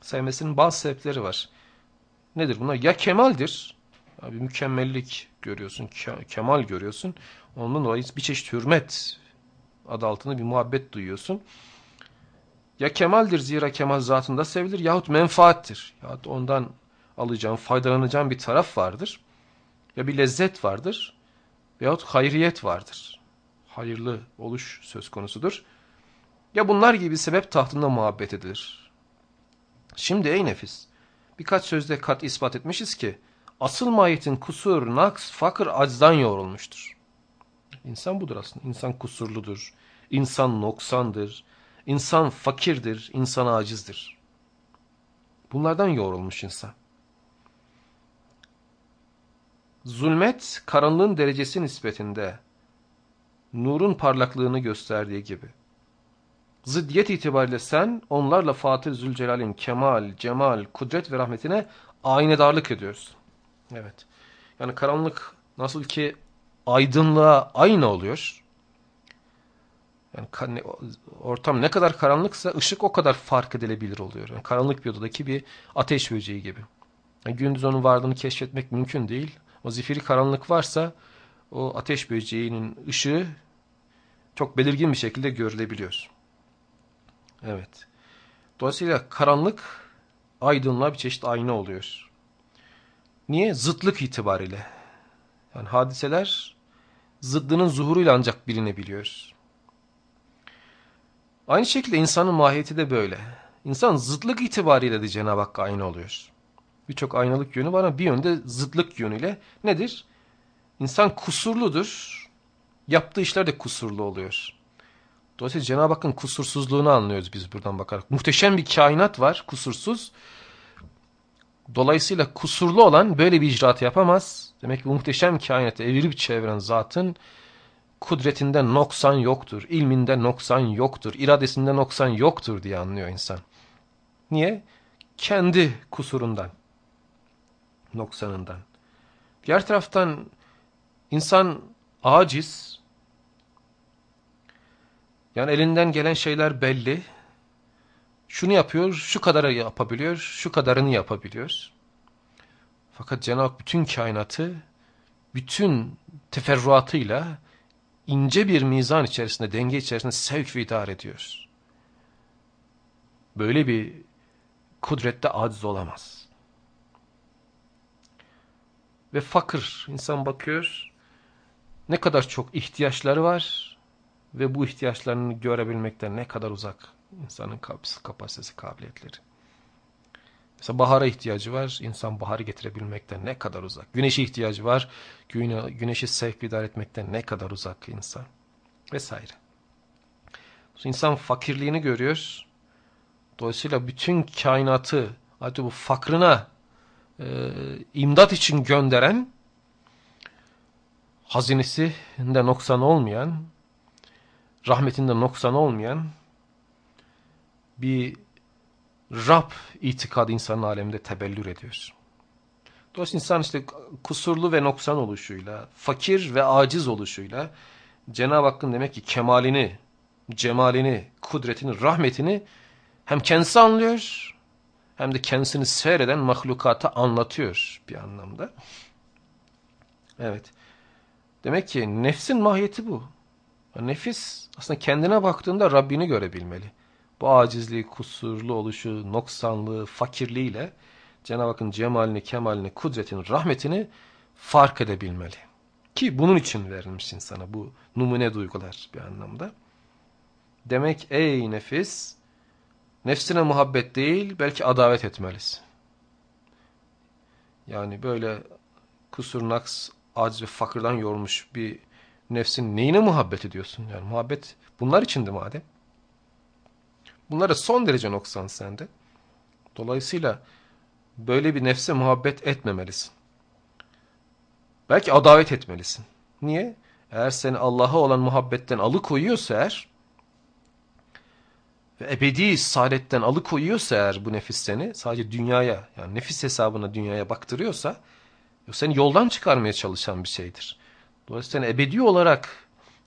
Sevmesinin bazı sebepleri var. Nedir bunlar? Ya kemaldir. Ya bir mükemmellik görüyorsun, ke kemal görüyorsun. Ondan dolayı bir çeşit hürmet adı altında bir muhabbet duyuyorsun. Ya kemaldir zira kemal zatında sevilir yahut menfaattir. Yahut ondan alacağım, faydalanacağım bir taraf vardır. Ya bir lezzet vardır yahut hayriyet vardır. Hayırlı oluş söz konusudur. Ya bunlar gibi sebep tahtında muhabbet edilir. Şimdi ey nefis, birkaç sözde kat ispat etmişiz ki, asıl mahiyetin kusur, naks, fakir, acdan yoğrulmuştur. İnsan budur aslında. İnsan kusurludur. İnsan noksandır. İnsan fakirdir, insan acizdir. Bunlardan yoğrulmuş insan. Zulmet, karanlığın derecesi nispetinde nurun parlaklığını gösterdiği gibi. Ziddiyet itibariyle sen onlarla Fatih Zülcelal'in kemal, cemal, kudret ve rahmetine aynedarlık ediyorsun. Evet. Yani karanlık nasıl ki aydınlığa aynı oluyor. Yani ortam ne kadar karanlıksa ışık o kadar fark edilebilir oluyor. Yani karanlık bir odadaki bir ateş böceği gibi. Yani gündüz onun varlığını keşfetmek mümkün değil. O zifiri karanlık varsa o ateş böceğinin ışığı çok belirgin bir şekilde görülebiliyor. Evet. Dolayısıyla karanlık aydınlığa bir çeşit ayna oluyor. Niye? Zıtlık itibariyle. Yani hadiseler zıddının zuhuruyla ancak bilinebiliyor. Aynı şekilde insanın mahiyeti de böyle. İnsan zıtlık itibariyle de Cenab-ı Hakk'a aynı oluyor. Birçok aynalık yönü var ama bir yönde zıtlık yönüyle nedir? İnsan kusurludur. Yaptığı işler de kusurlu oluyor. Dolayısıyla Cenab-ı Hakk'ın kusursuzluğunu anlıyoruz biz buradan bakarak. Muhteşem bir kainat var kusursuz. Dolayısıyla kusurlu olan böyle bir icraat yapamaz. Demek ki bu muhteşem kainatı evirip çeviren zatın kudretinde noksan yoktur, ilminde noksan yoktur, iradesinde noksan yoktur diye anlıyor insan. Niye? Kendi kusurundan, noksanından. Diğer taraftan insan aciz, yani elinden gelen şeyler belli. Şunu yapıyor, şu kadarı yapabiliyor, şu kadarını yapabiliyor. Fakat Cenab-ı bütün kainatı, bütün teferruatıyla ince bir mizan içerisinde, denge içerisinde sevk ve idare ediyor. Böyle bir kudrette aciz olamaz. Ve fakir, insan bakıyor, ne kadar çok ihtiyaçları var ve bu ihtiyaçlarını görebilmekten ne kadar uzak insanın kapasitesi, kabiliyetleri. Mesela bahara ihtiyacı var. İnsan baharı getirebilmekten ne kadar uzak. Güneşe ihtiyacı var. Güne, güneşi sevk idare etmekten ne kadar uzak insan. Vesaire. İnsan fakirliğini görüyor. Dolayısıyla bütün kainatı hatta bu fakrına e, imdat için gönderen hazinesinde noksan olmayan rahmetinde noksan olmayan bir Rab itikadı insanın aleminde tebellür ediyor. Dolayısıyla insan işte kusurlu ve noksan oluşuyla, fakir ve aciz oluşuyla Cenab-ı Hakk'ın demek ki kemalini, cemalini, kudretini, rahmetini hem kendisi anlıyor hem de kendisini seyreden mahlukata anlatıyor bir anlamda. Evet. Demek ki nefsin mahiyeti bu. Nefis aslında kendine baktığında Rabbini görebilmeli. Bu acizliği, kusurlu oluşu, noksanlığı, fakirliğiyle Cenab-ı Hakk'ın cemalini, kemalini, kudretini, rahmetini fark edebilmeli. Ki bunun için verilmiş insana bu numune duygular bir anlamda. Demek ey nefis, nefsine muhabbet değil belki adavet etmelisin. Yani böyle kusur, naks, aciz ve fakirden yormuş bir nefsin neyine muhabbet ediyorsun? Yani muhabbet bunlar içindi madem. Bunlara son derece noksan sende. Dolayısıyla böyle bir nefse muhabbet etmemelisin. Belki adavet etmelisin. Niye? Eğer seni Allah'a olan muhabbetten alıkoyuyorsa eğer ve ebedi saadetten alıkoyuyorsa eğer bu nefis seni sadece dünyaya yani nefis hesabına dünyaya baktırıyorsa seni yoldan çıkarmaya çalışan bir şeydir. Dolayısıyla ebedi olarak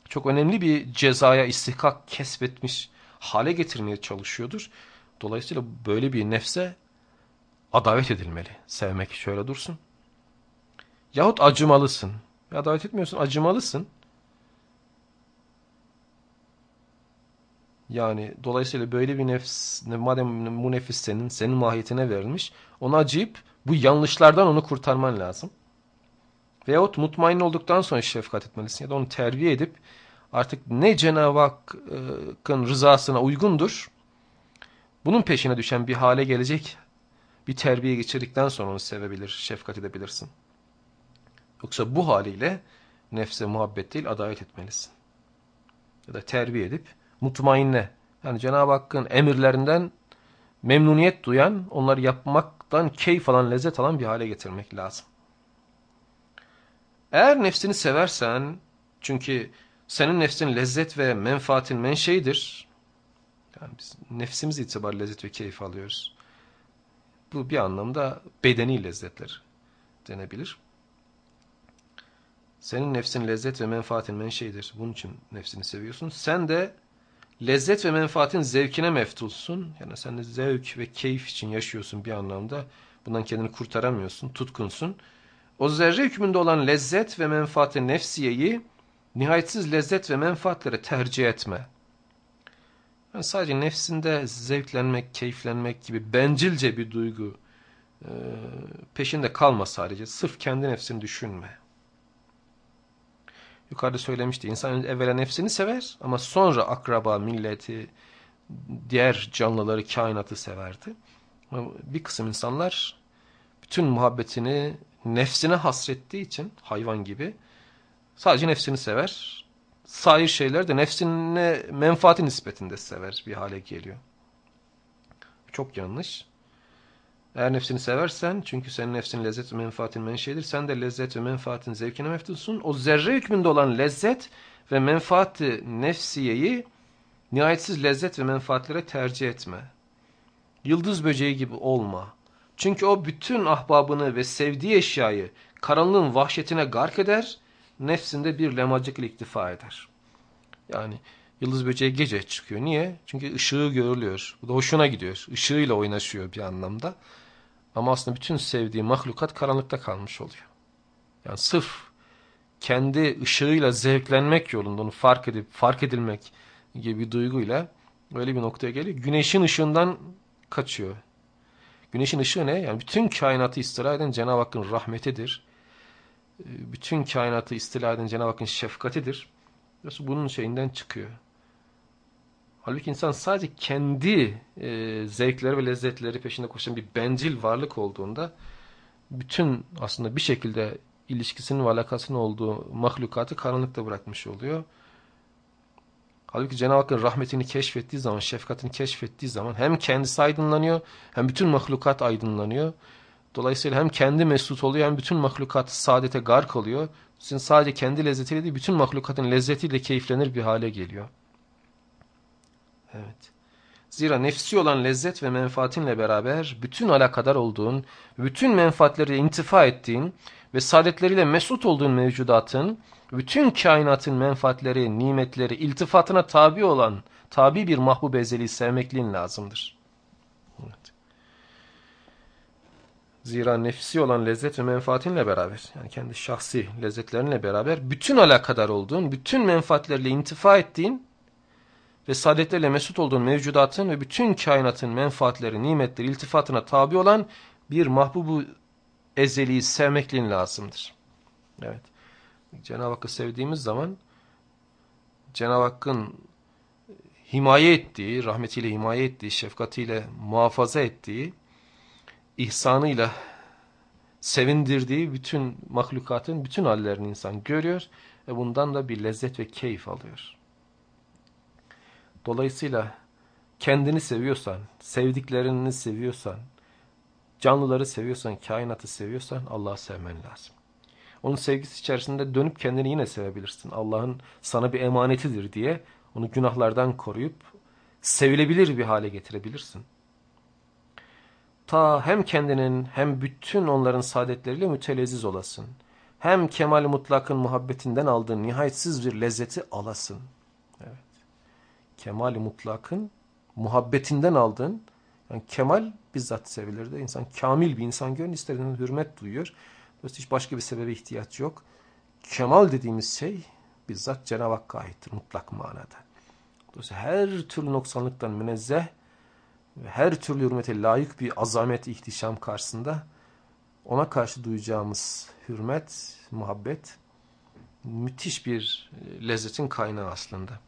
çok önemli bir cezaya istihkak kesbetmiş hale getirmeye çalışıyordur. Dolayısıyla böyle bir nefse adavet edilmeli. Sevmek şöyle dursun. Yahut acımalısın. Ya davet etmiyorsun acımalısın. Yani dolayısıyla böyle bir nefs, madem bu nefis senin, senin mahiyetine verilmiş, ona acıyıp bu yanlışlardan onu kurtarman lazım. Veyahut mutmain olduktan sonra şefkat etmelisin ya da onu terbiye edip artık ne Cenab-ı Hakk'ın rızasına uygundur, bunun peşine düşen bir hale gelecek bir terbiye geçirdikten sonra onu sevebilir, şefkat edebilirsin. Yoksa bu haliyle nefse muhabbet değil adalet etmelisin. Ya da terbiye edip mutmainne yani Cenab-ı Hakk'ın emirlerinden memnuniyet duyan, onları yapmaktan keyif alan, lezzet alan bir hale getirmek lazım. Eğer nefsini seversen, çünkü senin nefsin lezzet ve menfaatin menşeidir. Yani biz nefsimiz itibariyle lezzet ve keyif alıyoruz. Bu bir anlamda bedeni lezzetler denebilir. Senin nefsin lezzet ve menfaatin menşeidir. Bunun için nefsini seviyorsun. Sen de lezzet ve menfaatin zevkine meftulsun. Yani sen de zevk ve keyif için yaşıyorsun bir anlamda. Bundan kendini kurtaramıyorsun, tutkunsun. O zerre hükmünde olan lezzet ve menfaati nefsiyeyi nihayetsiz lezzet ve menfaatlere tercih etme. Yani sadece nefsinde zevklenmek, keyiflenmek gibi bencilce bir duygu e, peşinde kalma sadece. Sırf kendi nefsini düşünme. Yukarıda söylemişti. İnsan evvela nefsini sever ama sonra akraba, milleti, diğer canlıları, kainatı severdi. Bir kısım insanlar bütün muhabbetini nefsine hasrettiği için hayvan gibi sadece nefsini sever. Sair şeyler de nefsine menfaati nispetinde sever bir hale geliyor. Çok yanlış. Eğer nefsini seversen çünkü senin nefsin lezzet ve menfaatin menşeidir. Sen de lezzet ve menfaatin zevkine meftulsun. O zerre hükmünde olan lezzet ve menfaati nefsiyeyi nihayetsiz lezzet ve menfaatlere tercih etme. Yıldız böceği gibi olma. Çünkü o bütün ahbabını ve sevdiği eşyayı karanlığın vahşetine gark eder, nefsinde bir lemacık iktifa eder. Yani yıldız böceği gece çıkıyor. Niye? Çünkü ışığı görülüyor. Bu da hoşuna gidiyor. Işığıyla oynaşıyor bir anlamda. Ama aslında bütün sevdiği mahlukat karanlıkta kalmış oluyor. Yani sırf kendi ışığıyla zevklenmek yolunda onu fark edip fark edilmek gibi bir duyguyla öyle bir noktaya geliyor. Güneşin ışığından kaçıyor. Güneşin ışığı ne? Yani bütün kainatı istila eden Cenab-ı Hakk'ın rahmetidir. Ee, bütün kainatı istila eden Cenab-ı Hakk'ın şefkatidir. Bunun şeyinden çıkıyor. Halbuki insan sadece kendi e, zevkleri ve lezzetleri peşinde koşan bir bencil varlık olduğunda bütün aslında bir şekilde ilişkisinin ve alakasının olduğu mahlukatı karanlıkta bırakmış oluyor. Halbuki Cenab-ı Hakk'ın rahmetini keşfettiği zaman, şefkatini keşfettiği zaman hem kendisi aydınlanıyor hem bütün mahlukat aydınlanıyor. Dolayısıyla hem kendi mesut oluyor hem bütün mahlukat saadete gark oluyor. Sizin sadece kendi lezzetiyle değil bütün mahlukatın lezzetiyle keyiflenir bir hale geliyor. Evet. Zira nefsi olan lezzet ve menfaatinle beraber bütün alakadar olduğun, bütün menfaatleri intifa ettiğin ve saadetleriyle mesut olduğun mevcudatın, bütün kainatın menfaatleri, nimetleri, iltifatına tabi olan, tabi bir mahbub ezeli sevmekliğin lazımdır. Evet. Zira nefsi olan lezzet ve menfaatinle beraber, yani kendi şahsi lezzetlerinle beraber, bütün alakadar olduğun, bütün menfaatlerle intifa ettiğin ve saadetlerle mesut olduğun mevcudatın ve bütün kainatın menfaatleri, nimetleri, iltifatına tabi olan bir mahbubu ezeliyi sevmekliğin lazımdır. Evet. Cenab-ı Hakk'ı sevdiğimiz zaman Cenab-ı Hakk'ın himaye ettiği, rahmetiyle himaye ettiği, şefkatiyle muhafaza ettiği, ihsanıyla sevindirdiği bütün mahlukatın bütün hallerini insan görüyor ve bundan da bir lezzet ve keyif alıyor. Dolayısıyla kendini seviyorsan, sevdiklerini seviyorsan, canlıları seviyorsan, kainatı seviyorsan Allah'ı sevmen lazım. Onun sevgisi içerisinde dönüp kendini yine sevebilirsin. Allah'ın sana bir emanetidir diye onu günahlardan koruyup sevilebilir bir hale getirebilirsin. Ta hem kendinin hem bütün onların saadetleriyle mütelezziz olasın. Hem kemal mutlakın muhabbetinden aldığın nihayetsiz bir lezzeti alasın. Evet. kemal mutlakın muhabbetinden aldığın yani kemal bizzat sevilir de insan kamil bir insan görün istediğinde hürmet duyuyor. Dolayısıyla hiç başka bir sebebe ihtiyaç yok. Kemal dediğimiz şey bizzat Cenab-ı Hakk'a aittir mutlak manada. Dolayısıyla her türlü noksanlıktan münezzeh ve her türlü hürmete layık bir azamet, ihtişam karşısında ona karşı duyacağımız hürmet, muhabbet müthiş bir e, lezzetin kaynağı aslında.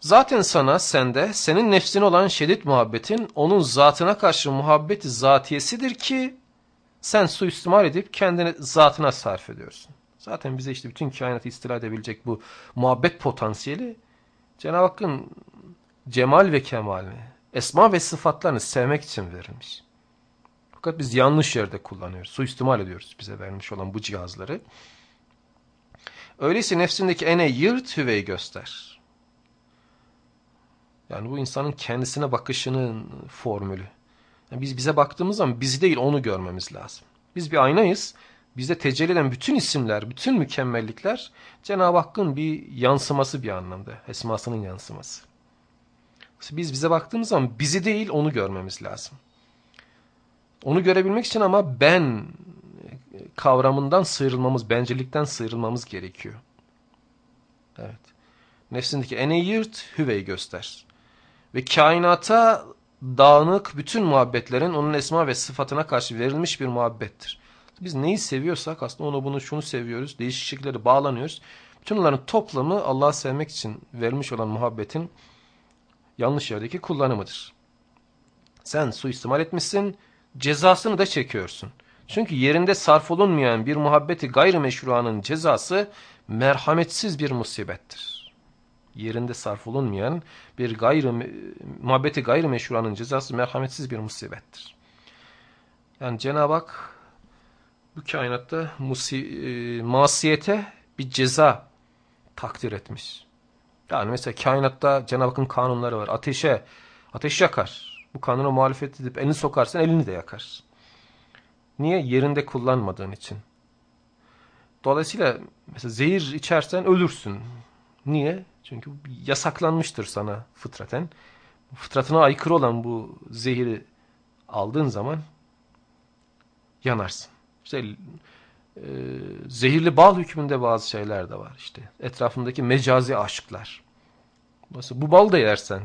Zaten sana, sende, senin nefsine olan şiddet muhabbetin onun zatına karşı muhabbeti zatiyesidir ki sen suistimal edip kendini zatına sarf ediyorsun. Zaten bize işte bütün kainatı istila edebilecek bu muhabbet potansiyeli Cenab-ı Hakk'ın cemal ve kemalini, esma ve sıfatlarını sevmek için verilmiş. Fakat biz yanlış yerde kullanıyoruz, suistimal ediyoruz bize vermiş olan bu cihazları. Öyleyse nefsindeki ene yırt hüveyi göster. Yani bu insanın kendisine bakışının formülü. Yani biz bize baktığımız zaman bizi değil onu görmemiz lazım. Biz bir aynayız. Bizde tecelli eden bütün isimler, bütün mükemmellikler Cenab-ı Hakk'ın bir yansıması bir anlamda. Esmasının yansıması. Biz bize baktığımız zaman bizi değil onu görmemiz lazım. Onu görebilmek için ama ben kavramından sıyrılmamız, bencillikten sıyrılmamız gerekiyor. Evet. Nefsindeki ene yırt, hüveyi göster. Ve kainata dağınık bütün muhabbetlerin onun esma ve sıfatına karşı verilmiş bir muhabbettir. Biz neyi seviyorsak aslında onu bunu şunu seviyoruz. Değişik şekilleri bağlanıyoruz. Bütün bunların toplamı Allah'ı sevmek için verilmiş olan muhabbetin yanlış yerdeki kullanımıdır. Sen suistimal etmişsin, cezasını da çekiyorsun. Çünkü yerinde sarf olunmayan bir muhabbeti gayrimeşruanın cezası merhametsiz bir musibettir yerinde sarf olunmayan bir gayrı, muhabbeti gayrimeşruanın cezası merhametsiz bir musibettir. Yani Cenab-ı Hak bu kainatta musi, e, masiyete bir ceza takdir etmiş. Yani mesela kainatta Cenab-ı Hakk'ın kanunları var. Ateşe, ateş yakar. Bu kanuna muhalefet edip elini sokarsan elini de yakar. Niye? Yerinde kullanmadığın için. Dolayısıyla mesela zehir içersen ölürsün. Niye? Çünkü yasaklanmıştır sana fıtraten. Fıtratına aykırı olan bu zehiri aldığın zaman yanarsın. İşte e, zehirli bal hükmünde bazı şeyler de var işte. Etrafındaki mecazi aşıklar. Mesela bu bal da yersen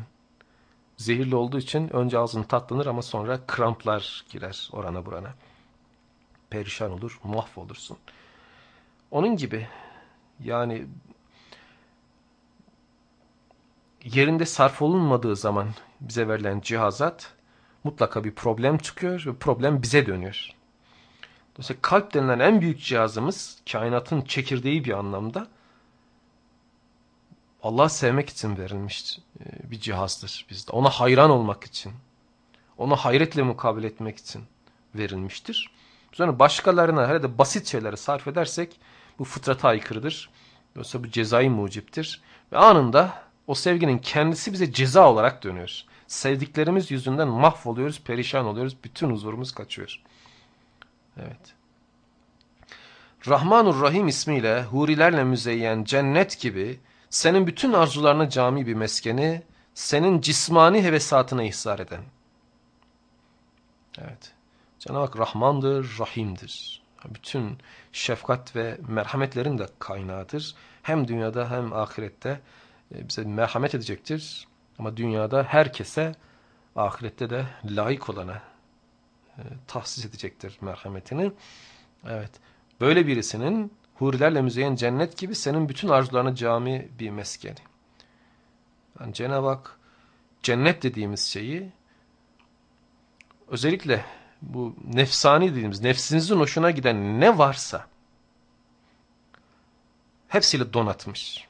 zehirli olduğu için önce ağzın tatlanır ama sonra kramplar girer orana burana. Perişan olur, mahvolursun. Onun gibi yani yerinde sarf olunmadığı zaman bize verilen cihazat mutlaka bir problem çıkıyor ve problem bize dönüyor. Dolayısıyla kalp denilen en büyük cihazımız kainatın çekirdeği bir anlamda Allah sevmek için verilmiş e, bir cihazdır bizde. Ona hayran olmak için, onu hayretle mukabele etmek için verilmiştir. Sonra başkalarına hele de basit şeyleri sarf edersek bu fıtrata aykırıdır. Yoksa bu cezai muciptir. Ve anında o sevginin kendisi bize ceza olarak dönüyor. Sevdiklerimiz yüzünden mahvoluyoruz, perişan oluyoruz. Bütün huzurumuz kaçıyor. Evet. Rahmanur Rahim ismiyle hurilerle müzeyyen cennet gibi senin bütün arzularına cami bir meskeni, senin cismani hevesatına ihsar eden. Evet. Cenab-ı Hak Rahmandır, Rahim'dir. Bütün şefkat ve merhametlerin de kaynağıdır. Hem dünyada hem ahirette bize merhamet edecektir. Ama dünyada herkese, ahirette de layık olana e, tahsis edecektir merhametini. Evet. Böyle birisinin hurilerle müzeyyen cennet gibi senin bütün arzularına cami bir meskeni. Yani Cenab-ı Hak cennet dediğimiz şeyi özellikle bu nefsani dediğimiz nefsinizin hoşuna giden ne varsa hepsiyle donatmış.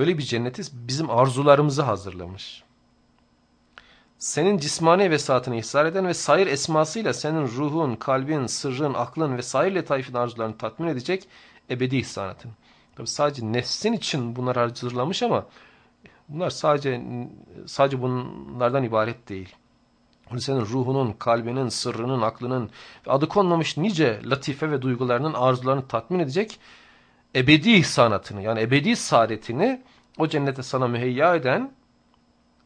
Böyle bir cenneti bizim arzularımızı hazırlamış. Senin cismani vesatını ihsar eden ve sair esmasıyla senin ruhun, kalbin, sırrın, aklın ve sair letaifin arzularını tatmin edecek ebedi ihsanatın. Tabi sadece nefsin için bunlar hazırlamış ama bunlar sadece sadece bunlardan ibaret değil. Senin ruhunun, kalbinin, sırrının, aklının adı konmamış nice latife ve duygularının arzularını tatmin edecek ebedi ihsanatını yani ebedi saadetini o cennete sana müheyya eden,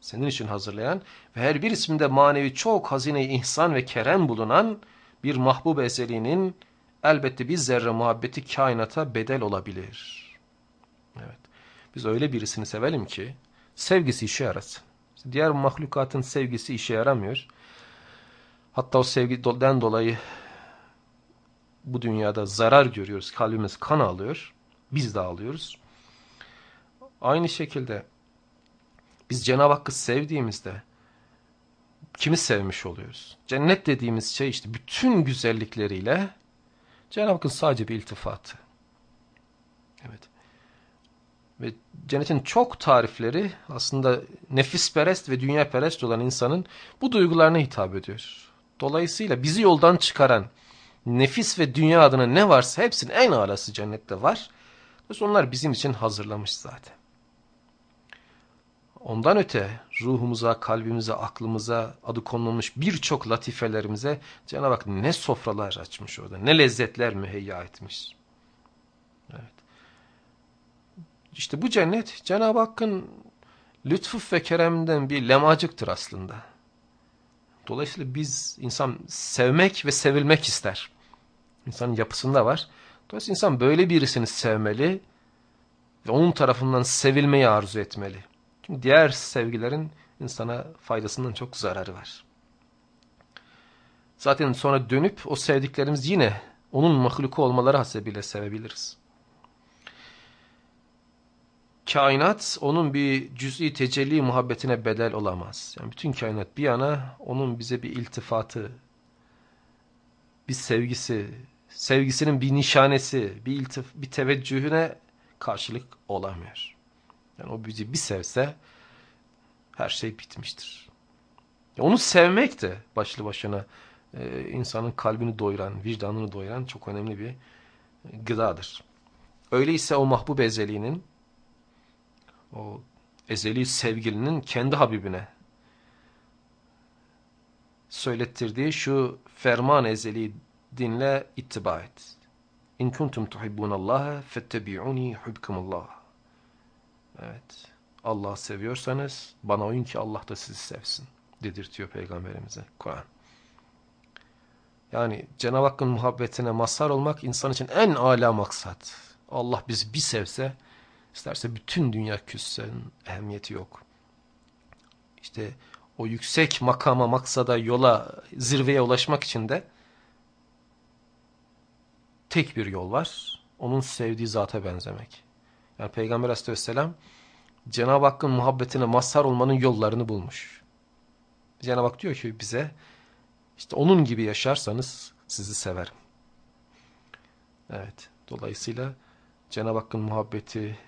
senin için hazırlayan ve her bir isminde manevi çok hazine ihsan ve kerem bulunan bir mahbub ezeliğinin elbette bir zerre muhabbeti kainata bedel olabilir. Evet. Biz öyle birisini sevelim ki sevgisi işe yarasın. Diğer mahlukatın sevgisi işe yaramıyor. Hatta o sevgiden dolayı bu dünyada zarar görüyoruz. Kalbimiz kan alıyor. Biz de alıyoruz. Aynı şekilde biz Cenab-ı Hakk'ı sevdiğimizde kimi sevmiş oluyoruz? Cennet dediğimiz şey işte bütün güzellikleriyle Cenab-ı Hakk'ın sadece bir iltifatı. Evet. Ve cennetin çok tarifleri aslında nefisperest ve dünyaperest olan insanın bu duygularına hitap ediyor. Dolayısıyla bizi yoldan çıkaran nefis ve dünya adına ne varsa hepsinin en alası cennette var. Dolayısıyla onlar bizim için hazırlamış zaten. Ondan öte ruhumuza, kalbimize, aklımıza adı konulmuş birçok latifelerimize Cenab-ı Hak ne sofralar açmış orada, ne lezzetler müheyya etmiş. Evet. İşte bu cennet Cenab-ı Hakk'ın lütfu ve kereminden bir lemacıktır aslında. Dolayısıyla biz insan sevmek ve sevilmek ister. İnsanın yapısında var. Dolayısıyla insan böyle birisini sevmeli ve onun tarafından sevilmeyi arzu etmeli. Çünkü diğer sevgilerin insana faydasından çok zararı var. Zaten sonra dönüp o sevdiklerimiz yine onun mahluku olmaları hasebiyle sevebiliriz. Kainat onun bir cüz'i tecelli muhabbetine bedel olamaz. Yani bütün kainat bir yana onun bize bir iltifatı, bir sevgisi, sevgisinin bir nişanesi, bir, iltif bir teveccühüne karşılık olamıyor. Yani o bizi bir sevse her şey bitmiştir. Onu sevmek de başlı başına e, insanın kalbini doyuran, vicdanını doyuran çok önemli bir gıdadır. Öyleyse o mahbub ezeliğinin, o ezeli sevgilinin kendi Habibine söylettirdiği şu ferman ezeli dinle ittiba et. İn kuntum tuhibbunallaha fettebi'uni yuhibkumullah. Evet. Allah seviyorsanız bana oyun ki Allah da sizi sevsin dedirtiyor peygamberimize Kur'an. Yani Cenab-ı Hakk'ın muhabbetine mazhar olmak insan için en âlâ maksat. Allah bizi bir sevse, isterse bütün dünya küssen, ehemmiyeti yok. İşte o yüksek makama, maksada, yola, zirveye ulaşmak için de tek bir yol var. Onun sevdiği zata benzemek. Yani Peygamber aleyhisselam Cenab-ı Hakk'ın muhabbetine mazhar olmanın yollarını bulmuş. Cenab-ı Hak diyor ki bize işte onun gibi yaşarsanız sizi severim. Evet. Dolayısıyla Cenab-ı Hakk'ın muhabbeti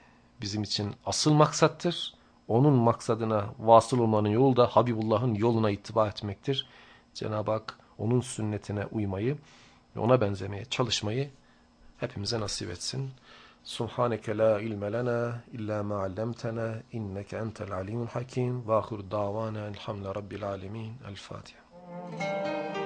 bizim için asıl maksattır. Onun maksadına vasıl olmanın yolu da Habibullah'ın yoluna ittiba etmektir. Cenab-ı Hak onun sünnetine uymayı ve ona benzemeye çalışmayı hepimize nasip etsin. Subhaneke la ilme lena illa ma allamtana inneke entel alimul hakim ve ahir davana elhamdülillahi rabbil alamin. El Fatiha.